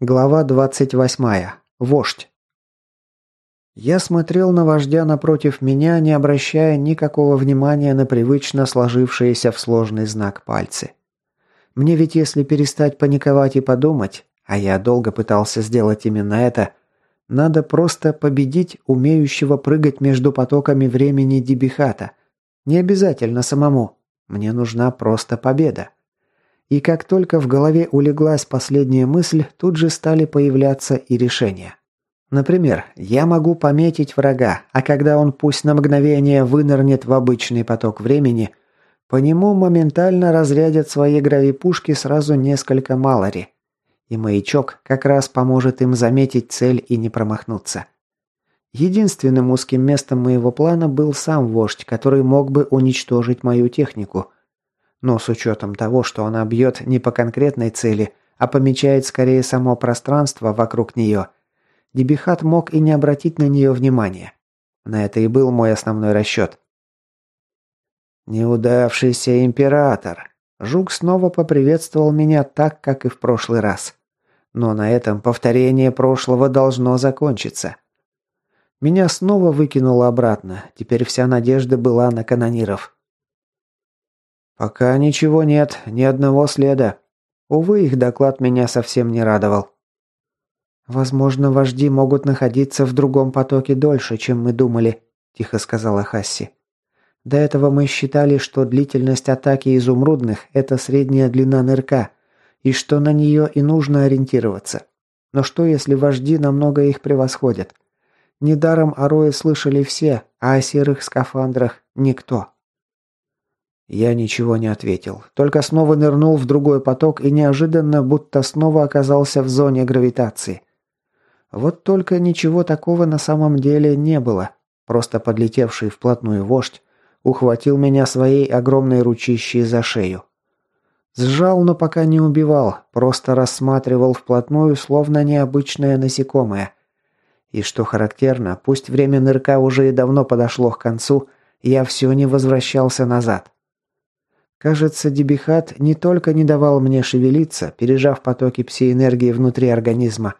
Глава 28. Вождь. Я смотрел на вождя напротив меня, не обращая никакого внимания на привычно сложившиеся в сложный знак пальцы. Мне ведь если перестать паниковать и подумать, а я долго пытался сделать именно это, надо просто победить умеющего прыгать между потоками времени Дебихата. Не обязательно самому. Мне нужна просто победа. И как только в голове улеглась последняя мысль, тут же стали появляться и решения. Например, я могу пометить врага, а когда он пусть на мгновение вынырнет в обычный поток времени, по нему моментально разрядят свои гравипушки сразу несколько малари. И маячок как раз поможет им заметить цель и не промахнуться. Единственным узким местом моего плана был сам вождь, который мог бы уничтожить мою технику, но с учетом того, что она бьет не по конкретной цели, а помечает скорее само пространство вокруг нее, Дебихат мог и не обратить на нее внимания. На это и был мой основной расчет. «Неудавшийся император!» Жук снова поприветствовал меня так, как и в прошлый раз. Но на этом повторение прошлого должно закончиться. Меня снова выкинуло обратно. Теперь вся надежда была на канониров. «Пока ничего нет, ни одного следа. Увы, их доклад меня совсем не радовал». «Возможно, вожди могут находиться в другом потоке дольше, чем мы думали», – тихо сказала Хасси. «До этого мы считали, что длительность атаки изумрудных – это средняя длина нырка, и что на нее и нужно ориентироваться. Но что, если вожди намного их превосходят? Недаром о слышали все, а о серых скафандрах – никто». Я ничего не ответил, только снова нырнул в другой поток и неожиданно будто снова оказался в зоне гравитации. Вот только ничего такого на самом деле не было. Просто подлетевший вплотную вождь ухватил меня своей огромной ручищей за шею. Сжал, но пока не убивал, просто рассматривал вплотную, словно необычное насекомое. И что характерно, пусть время нырка уже и давно подошло к концу, я все не возвращался назад. Кажется, Дебихат не только не давал мне шевелиться, пережав потоки псиэнергии внутри организма,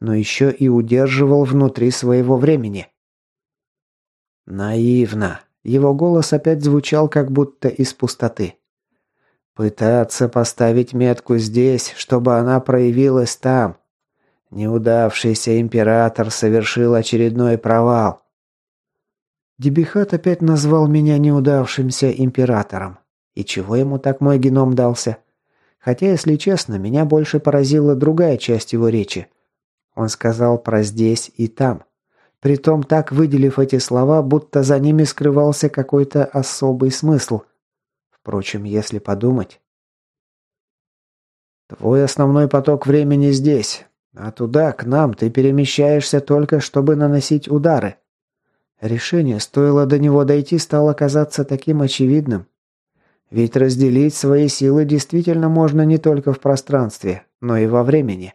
но еще и удерживал внутри своего времени. Наивно. Его голос опять звучал как будто из пустоты. Пытаться поставить метку здесь, чтобы она проявилась там. Неудавшийся император совершил очередной провал. Дебихат опять назвал меня неудавшимся императором. И чего ему так мой геном дался? Хотя, если честно, меня больше поразила другая часть его речи. Он сказал про «здесь» и «там». Притом так выделив эти слова, будто за ними скрывался какой-то особый смысл. Впрочем, если подумать... «Твой основной поток времени здесь, а туда, к нам, ты перемещаешься только, чтобы наносить удары». Решение, стоило до него дойти, стало казаться таким очевидным, ведь разделить свои силы действительно можно не только в пространстве, но и во времени.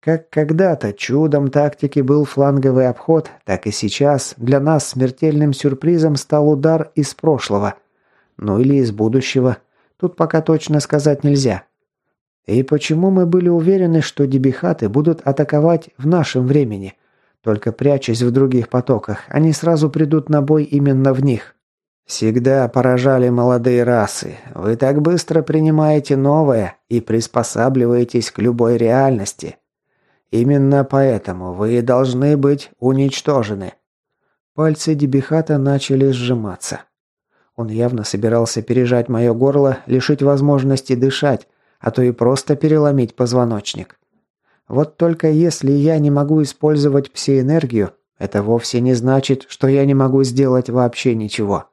Как когда-то чудом тактики был фланговый обход, так и сейчас для нас смертельным сюрпризом стал удар из прошлого. Ну или из будущего. Тут пока точно сказать нельзя. И почему мы были уверены, что дебихаты будут атаковать в нашем времени? Только прячась в других потоках, они сразу придут на бой именно в них. Всегда поражали молодые расы. Вы так быстро принимаете новое и приспосабливаетесь к любой реальности. Именно поэтому вы должны быть уничтожены. Пальцы Дебихата начали сжиматься. Он явно собирался пережать мое горло, лишить возможности дышать, а то и просто переломить позвоночник. Вот только если я не могу использовать псиэнергию, это вовсе не значит, что я не могу сделать вообще ничего.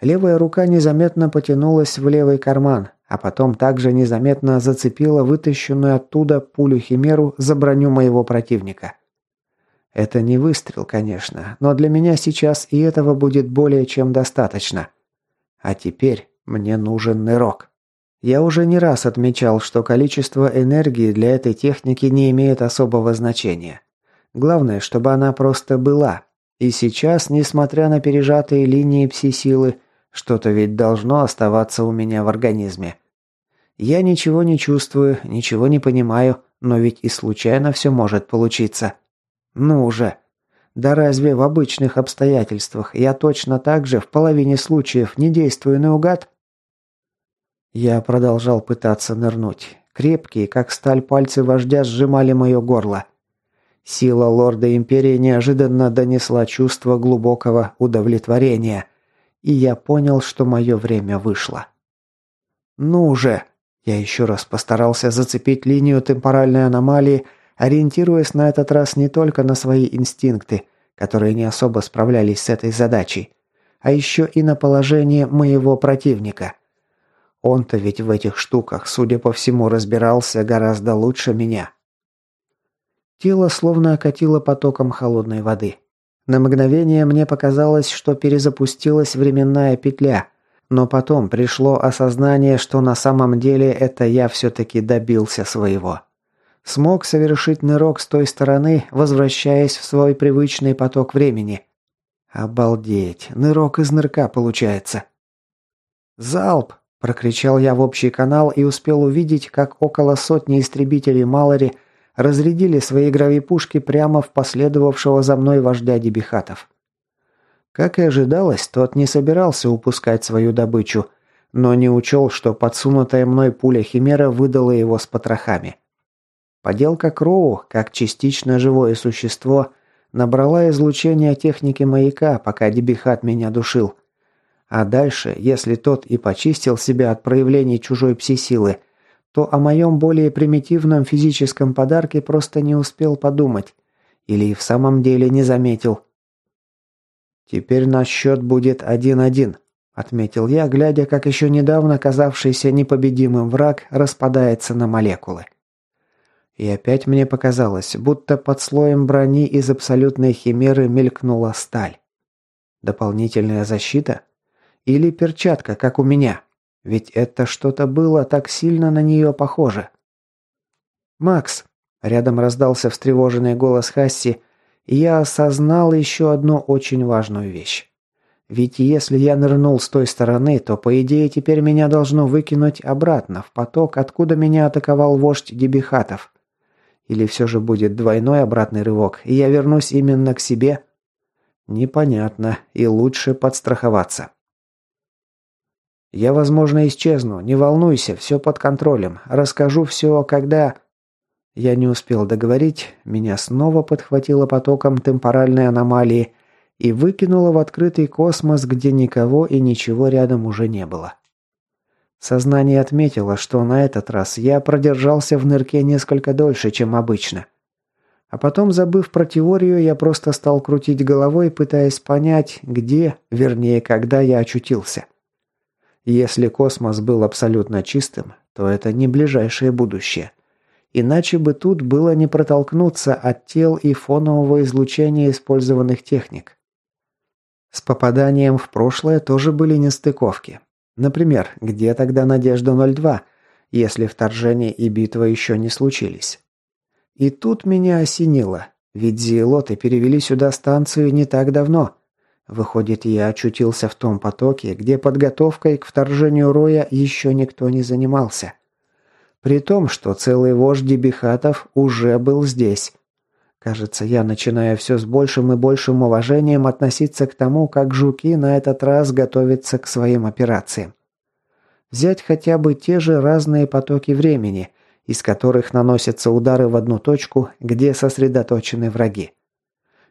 Левая рука незаметно потянулась в левый карман, а потом также незаметно зацепила вытащенную оттуда пулю-химеру за броню моего противника. Это не выстрел, конечно, но для меня сейчас и этого будет более чем достаточно. А теперь мне нужен нырок. Я уже не раз отмечал, что количество энергии для этой техники не имеет особого значения. Главное, чтобы она просто была. И сейчас, несмотря на пережатые линии пси-силы, что-то ведь должно оставаться у меня в организме. Я ничего не чувствую, ничего не понимаю, Но ведь и случайно все может получиться. Ну уже. Да разве в обычных обстоятельствах я точно так же в половине случаев не действую наугад? Я продолжал пытаться нырнуть. Крепкие, как сталь пальцы вождя сжимали мое горло. Сила лорда Империи неожиданно донесла чувство глубокого удовлетворения, и я понял, что мое время вышло. «Ну уже!» Я еще раз постарался зацепить линию темпоральной аномалии, ориентируясь на этот раз не только на свои инстинкты, которые не особо справлялись с этой задачей, а еще и на положение моего противника – он-то ведь в этих штуках, судя по всему, разбирался гораздо лучше меня. Тело словно окатило потоком холодной воды. На мгновение мне показалось, что перезапустилась временная петля, но потом пришло осознание, что на самом деле это я все-таки добился своего. Смог совершить нырок с той стороны, возвращаясь в свой привычный поток времени. Обалдеть, нырок из нырка получается. «Залп!» Прокричал я в общий канал и успел увидеть, как около сотни истребителей Малори разрядили свои гравипушки прямо в последовавшего за мной вождя Дебихатов. Как и ожидалось, тот не собирался упускать свою добычу, но не учел, что подсунутая мной пуля Химера выдала его с потрохами. Поделка Кроу, как частично живое существо, набрала излучение техники маяка, пока Дебихат меня душил – а дальше, если тот и почистил себя от проявлений чужой пси-силы, то о моем более примитивном физическом подарке просто не успел подумать. Или в самом деле не заметил. «Теперь наш счет будет один-один», — отметил я, глядя, как еще недавно казавшийся непобедимым враг распадается на молекулы. И опять мне показалось, будто под слоем брони из абсолютной химеры мелькнула сталь. Дополнительная защита? Или перчатка, как у меня. Ведь это что-то было так сильно на нее похоже. «Макс!» – рядом раздался встревоженный голос Хасси, я осознал еще одну очень важную вещь. Ведь если я нырнул с той стороны, то, по идее, теперь меня должно выкинуть обратно, в поток, откуда меня атаковал вождь Дебихатов. Или все же будет двойной обратный рывок, и я вернусь именно к себе? Непонятно, и лучше подстраховаться. Я, возможно, исчезну. Не волнуйся, все под контролем. Расскажу все, когда...» Я не успел договорить, меня снова подхватило потоком темпоральной аномалии и выкинуло в открытый космос, где никого и ничего рядом уже не было. Сознание отметило, что на этот раз я продержался в нырке несколько дольше, чем обычно. А потом, забыв про теорию, я просто стал крутить головой, пытаясь понять, где, вернее, когда я очутился. Если космос был абсолютно чистым, то это не ближайшее будущее. Иначе бы тут было не протолкнуться от тел и фонового излучения использованных техник. С попаданием в прошлое тоже были нестыковки. Например, где тогда Надежда-02, если вторжение и битва еще не случились? И тут меня осенило, ведь зиелоты перевели сюда станцию не так давно – Выходит, я очутился в том потоке, где подготовкой к вторжению Роя еще никто не занимался. При том, что целый вождь Дебихатов уже был здесь. Кажется, я начинаю все с большим и большим уважением относиться к тому, как жуки на этот раз готовятся к своим операциям. Взять хотя бы те же разные потоки времени, из которых наносятся удары в одну точку, где сосредоточены враги.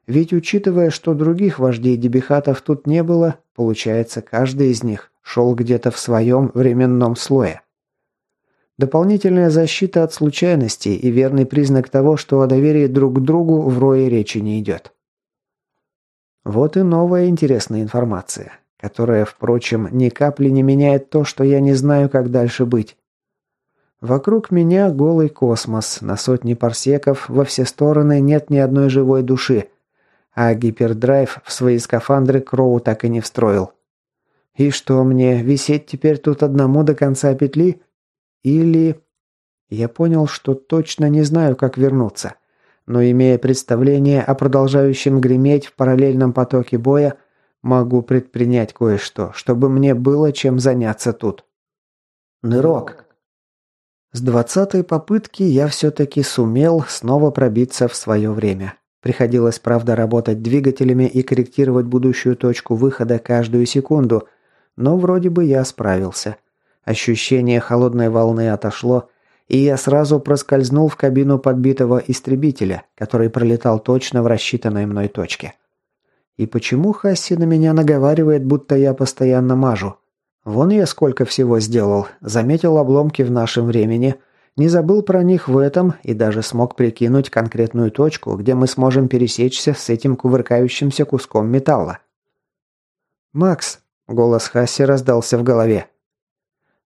Ведь учитывая, что других вождей дебихатов тут не было, получается, каждый из них шел где-то в своем временном слое. Дополнительная защита от случайностей и верный признак того, что о доверии друг к другу в рое речи не идет. Вот и новая интересная информация, которая, впрочем, ни капли не меняет то, что я не знаю, как дальше быть. Вокруг меня голый космос, на сотни парсеков, во все стороны нет ни одной живой души – а гипердрайв в свои скафандры Кроу так и не встроил. И что мне, висеть теперь тут одному до конца петли? Или... Я понял, что точно не знаю, как вернуться. Но имея представление о продолжающем греметь в параллельном потоке боя, могу предпринять кое-что, чтобы мне было чем заняться тут. Нырок. С двадцатой попытки я все-таки сумел снова пробиться в свое время. Приходилось, правда, работать двигателями и корректировать будущую точку выхода каждую секунду, но вроде бы я справился. Ощущение холодной волны отошло, и я сразу проскользнул в кабину подбитого истребителя, который пролетал точно в рассчитанной мной точке. И почему Хасси на меня наговаривает, будто я постоянно мажу? Вон я сколько всего сделал. Заметил обломки в нашем времени, не забыл про них в этом и даже смог прикинуть конкретную точку, где мы сможем пересечься с этим кувыркающимся куском металла. «Макс», — голос Хасси раздался в голове.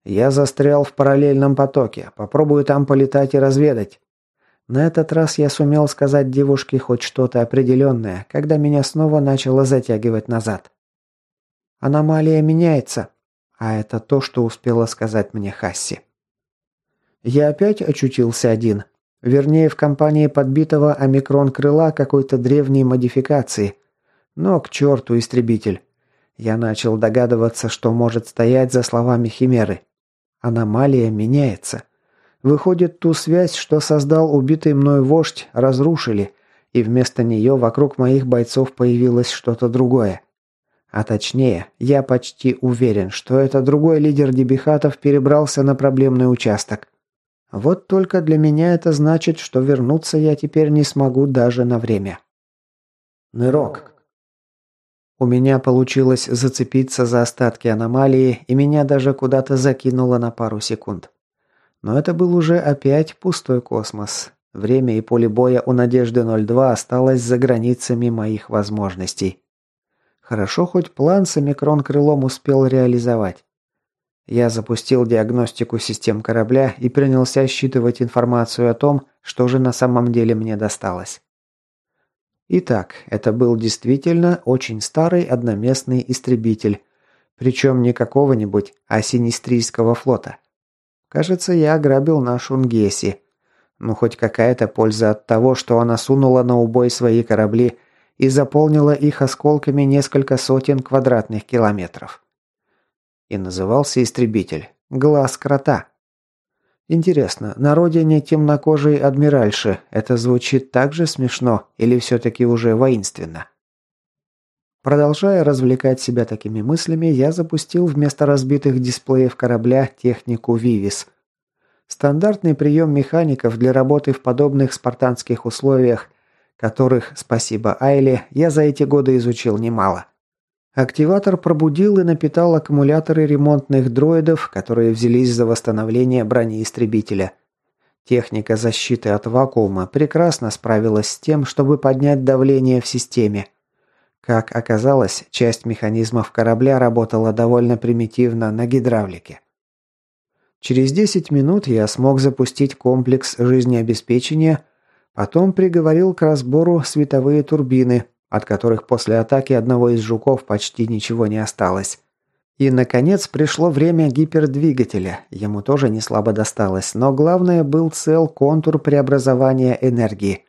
«Я застрял в параллельном потоке. Попробую там полетать и разведать». На этот раз я сумел сказать девушке хоть что-то определенное, когда меня снова начало затягивать назад. «Аномалия меняется», а это то, что успела сказать мне Хасси. Я опять очутился один. Вернее, в компании подбитого омикрон-крыла какой-то древней модификации. Но к черту истребитель. Я начал догадываться, что может стоять за словами Химеры. Аномалия меняется. Выходит, ту связь, что создал убитый мной вождь, разрушили, и вместо нее вокруг моих бойцов появилось что-то другое. А точнее, я почти уверен, что это другой лидер Дебихатов перебрался на проблемный участок. Вот только для меня это значит, что вернуться я теперь не смогу даже на время. Нырок. У меня получилось зацепиться за остатки аномалии, и меня даже куда-то закинуло на пару секунд. Но это был уже опять пустой космос. Время и поле боя у Надежды 02 осталось за границами моих возможностей. Хорошо, хоть план с омикрон-крылом успел реализовать. Я запустил диагностику систем корабля и принялся считывать информацию о том, что же на самом деле мне досталось. Итак, это был действительно очень старый одноместный истребитель, причем не какого-нибудь, а синистрийского флота. Кажется, я ограбил нашу Нгеси. Ну, хоть какая-то польза от того, что она сунула на убой свои корабли и заполнила их осколками несколько сотен квадратных километров. И назывался истребитель «Глаз крота». Интересно, на родине темнокожей адмиральши это звучит так же смешно или все-таки уже воинственно? Продолжая развлекать себя такими мыслями, я запустил вместо разбитых дисплеев корабля технику «Вивис». Стандартный прием механиков для работы в подобных спартанских условиях которых, спасибо Айле, я за эти годы изучил немало. Активатор пробудил и напитал аккумуляторы ремонтных дроидов, которые взялись за восстановление брони истребителя. Техника защиты от вакуума прекрасно справилась с тем, чтобы поднять давление в системе. Как оказалось, часть механизмов корабля работала довольно примитивно на гидравлике. Через 10 минут я смог запустить комплекс жизнеобеспечения – Потом приговорил к разбору световые турбины, от которых после атаки одного из жуков почти ничего не осталось. И, наконец, пришло время гипердвигателя. Ему тоже не слабо досталось, но главное был цел контур преобразования энергии.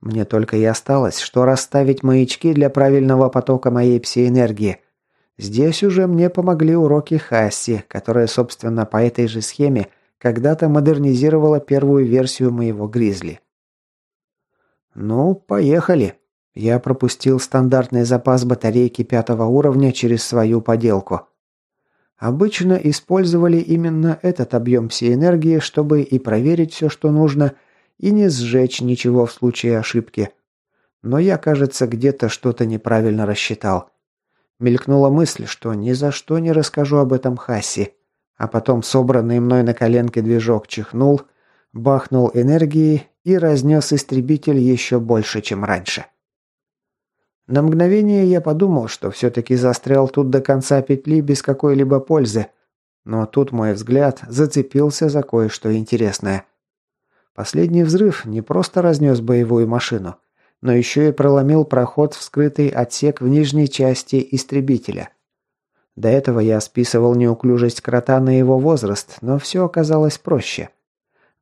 Мне только и осталось, что расставить маячки для правильного потока моей псиэнергии. Здесь уже мне помогли уроки Хасси, которая, собственно, по этой же схеме когда-то модернизировала первую версию моего Гризли. «Ну, поехали». Я пропустил стандартный запас батарейки пятого уровня через свою поделку. Обычно использовали именно этот объем всей энергии, чтобы и проверить все, что нужно, и не сжечь ничего в случае ошибки. Но я, кажется, где-то что-то неправильно рассчитал. Мелькнула мысль, что ни за что не расскажу об этом Хасси. А потом собранный мной на коленке движок чихнул, бахнул энергией и разнес истребитель еще больше, чем раньше. На мгновение я подумал, что все-таки застрял тут до конца петли без какой-либо пользы, но тут мой взгляд зацепился за кое-что интересное. Последний взрыв не просто разнес боевую машину, но еще и проломил проход в скрытый отсек в нижней части истребителя. До этого я списывал неуклюжесть крота на его возраст, но все оказалось проще.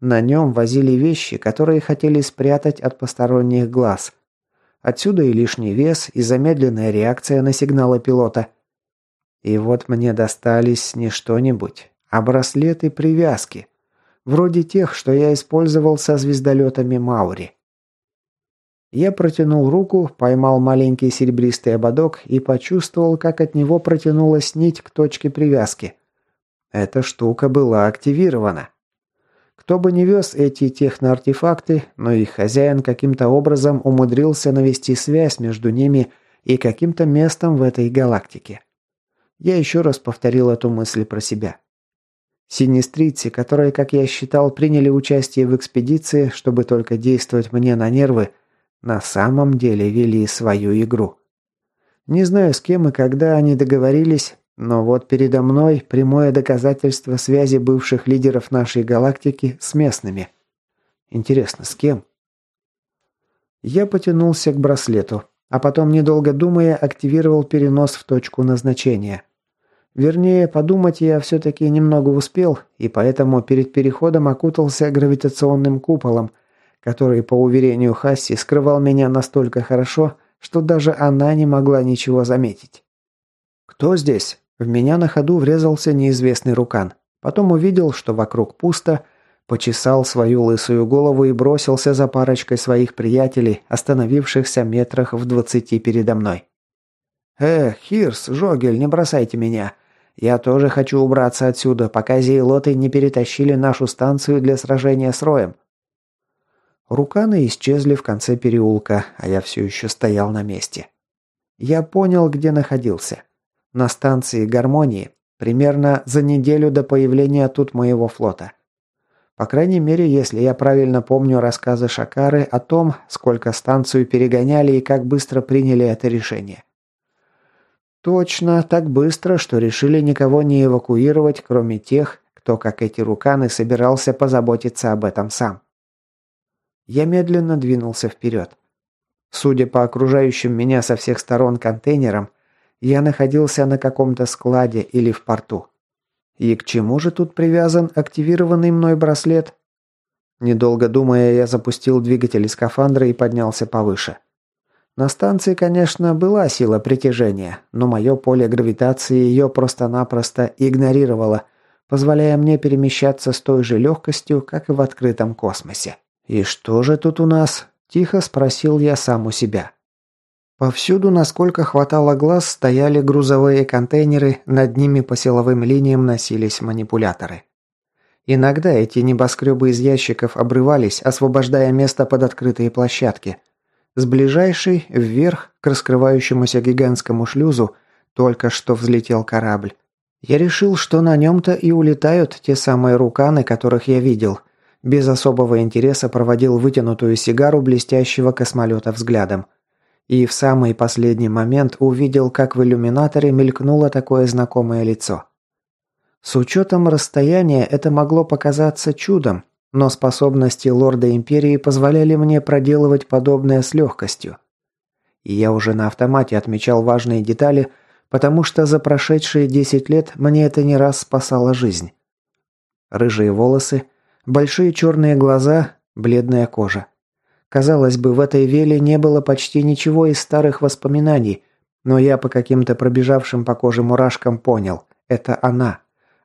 На нем возили вещи, которые хотели спрятать от посторонних глаз. Отсюда и лишний вес, и замедленная реакция на сигналы пилота. И вот мне достались не что-нибудь, а браслеты привязки. вроде тех, что я использовал со звездолетами Маури. Я протянул руку, поймал маленький серебристый ободок и почувствовал, как от него протянулась нить к точке привязки. Эта штука была активирована. Кто бы ни вез эти техноартефакты, но их хозяин каким-то образом умудрился навести связь между ними и каким-то местом в этой галактике. Я еще раз повторил эту мысль про себя. Синистрийцы, которые, как я считал, приняли участие в экспедиции, чтобы только действовать мне на нервы, на самом деле вели свою игру. Не знаю, с кем и когда они договорились, но вот передо мной прямое доказательство связи бывших лидеров нашей галактики с местными. Интересно, с кем? Я потянулся к браслету, а потом, недолго думая, активировал перенос в точку назначения. Вернее, подумать я все-таки немного успел, и поэтому перед переходом окутался гравитационным куполом – который, по уверению Хасси, скрывал меня настолько хорошо, что даже она не могла ничего заметить. «Кто здесь?» В меня на ходу врезался неизвестный рукан. Потом увидел, что вокруг пусто, почесал свою лысую голову и бросился за парочкой своих приятелей, остановившихся метрах в двадцати передо мной. «Эх, Хирс, Жогель, не бросайте меня. Я тоже хочу убраться отсюда, пока зейлоты не перетащили нашу станцию для сражения с Роем. Руканы исчезли в конце переулка, а я все еще стоял на месте. Я понял, где находился. На станции Гармонии, примерно за неделю до появления тут моего флота. По крайней мере, если я правильно помню рассказы Шакары о том, сколько станцию перегоняли и как быстро приняли это решение. Точно, так быстро, что решили никого не эвакуировать, кроме тех, кто, как эти руканы, собирался позаботиться об этом сам. Я медленно двинулся вперед. Судя по окружающим меня со всех сторон контейнерам, я находился на каком-то складе или в порту. И к чему же тут привязан активированный мной браслет? Недолго думая, я запустил двигатель скафандра и поднялся повыше. На станции, конечно, была сила притяжения, но мое поле гравитации ее просто-напросто игнорировало, позволяя мне перемещаться с той же легкостью, как и в открытом космосе. «И что же тут у нас?» – тихо спросил я сам у себя. Повсюду, насколько хватало глаз, стояли грузовые контейнеры, над ними по силовым линиям носились манипуляторы. Иногда эти небоскребы из ящиков обрывались, освобождая место под открытые площадки. С ближайшей, вверх, к раскрывающемуся гигантскому шлюзу, только что взлетел корабль. Я решил, что на нем-то и улетают те самые руканы, которых я видел – без особого интереса проводил вытянутую сигару блестящего космолета взглядом. И в самый последний момент увидел, как в иллюминаторе мелькнуло такое знакомое лицо. С учетом расстояния это могло показаться чудом, но способности лорда Империи позволяли мне проделывать подобное с легкостью. И я уже на автомате отмечал важные детали, потому что за прошедшие 10 лет мне это не раз спасало жизнь. Рыжие волосы, Большие черные глаза, бледная кожа. Казалось бы, в этой веле не было почти ничего из старых воспоминаний, но я по каким-то пробежавшим по коже мурашкам понял – это она.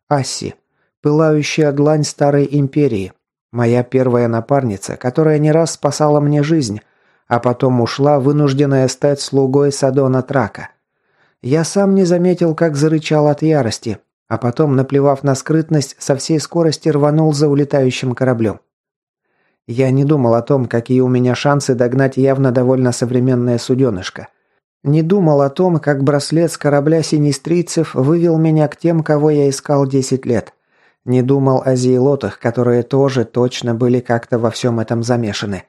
Асси. Пылающая длань старой империи. Моя первая напарница, которая не раз спасала мне жизнь, а потом ушла, вынужденная стать слугой Садона Трака. Я сам не заметил, как зарычал от ярости, а потом, наплевав на скрытность, со всей скорости рванул за улетающим кораблем. Я не думал о том, какие у меня шансы догнать явно довольно современное суденышко. Не думал о том, как браслет с корабля синистрийцев вывел меня к тем, кого я искал 10 лет. Не думал о зейлотах, которые тоже точно были как-то во всем этом замешаны.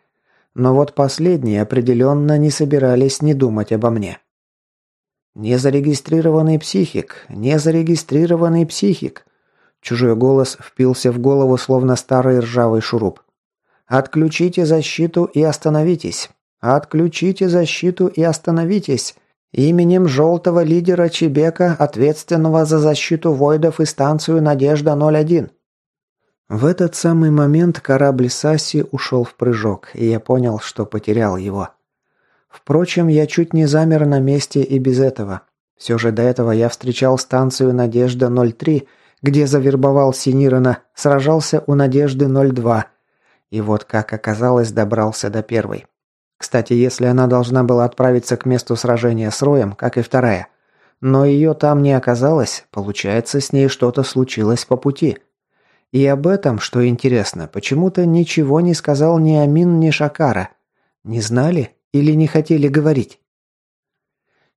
Но вот последние определенно не собирались не думать обо мне. «Незарегистрированный психик! Незарегистрированный психик!» Чужой голос впился в голову, словно старый ржавый шуруп. «Отключите защиту и остановитесь! Отключите защиту и остановитесь! Именем желтого лидера Чебека, ответственного за защиту Войдов и станцию «Надежда-01». В этот самый момент корабль Саси ушел в прыжок, и я понял, что потерял его. Впрочем, я чуть не замер на месте и без этого. Все же до этого я встречал станцию «Надежда-03», где завербовал Синирана, сражался у Надежды-02. И вот, как оказалось, добрался до первой. Кстати, если она должна была отправиться к месту сражения с Роем, как и вторая, но ее там не оказалось, получается, с ней что-то случилось по пути. И об этом, что интересно, почему-то ничего не сказал ни Амин, ни Шакара. Не знали или не хотели говорить?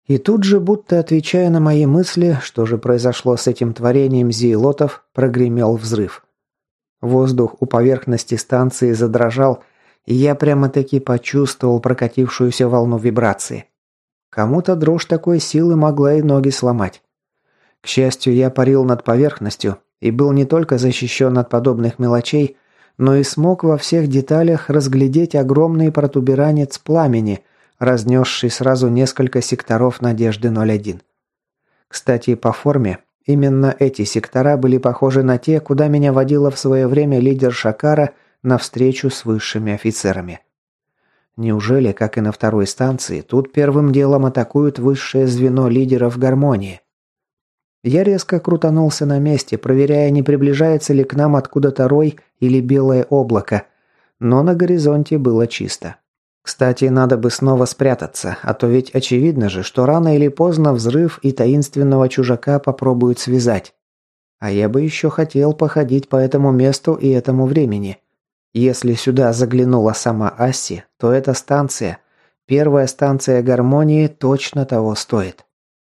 И тут же, будто отвечая на мои мысли, что же произошло с этим творением зиелотов, прогремел взрыв. Воздух у поверхности станции задрожал, и я прямо-таки почувствовал прокатившуюся волну вибрации. Кому-то дрожь такой силы могла и ноги сломать. К счастью, я парил над поверхностью и был не только защищен от подобных мелочей, но и смог во всех деталях разглядеть огромный протуберанец пламени, разнесший сразу несколько секторов Надежды-01. Кстати, по форме, именно эти сектора были похожи на те, куда меня водила в свое время лидер Шакара на встречу с высшими офицерами. Неужели, как и на второй станции, тут первым делом атакуют высшее звено лидеров гармонии? Я резко крутанулся на месте, проверяя, не приближается ли к нам откуда-то рой или белое облако, но на горизонте было чисто. Кстати, надо бы снова спрятаться, а то ведь очевидно же, что рано или поздно взрыв и таинственного чужака попробуют связать. А я бы еще хотел походить по этому месту и этому времени. Если сюда заглянула сама Асси, то эта станция, первая станция гармонии, точно того стоит.